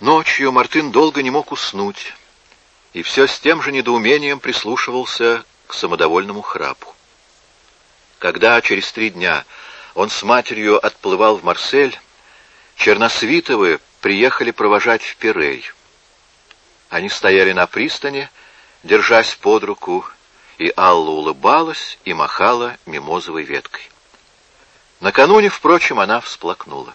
Ночью Мартын долго не мог уснуть, и все с тем же недоумением прислушивался к самодовольному храпу. Когда через три дня он с матерью отплывал в Марсель, Черносвитовы приехали провожать в Пирей. Они стояли на пристани, держась под руку, и Алла улыбалась и махала мимозовой веткой. Накануне, впрочем, она всплакнула.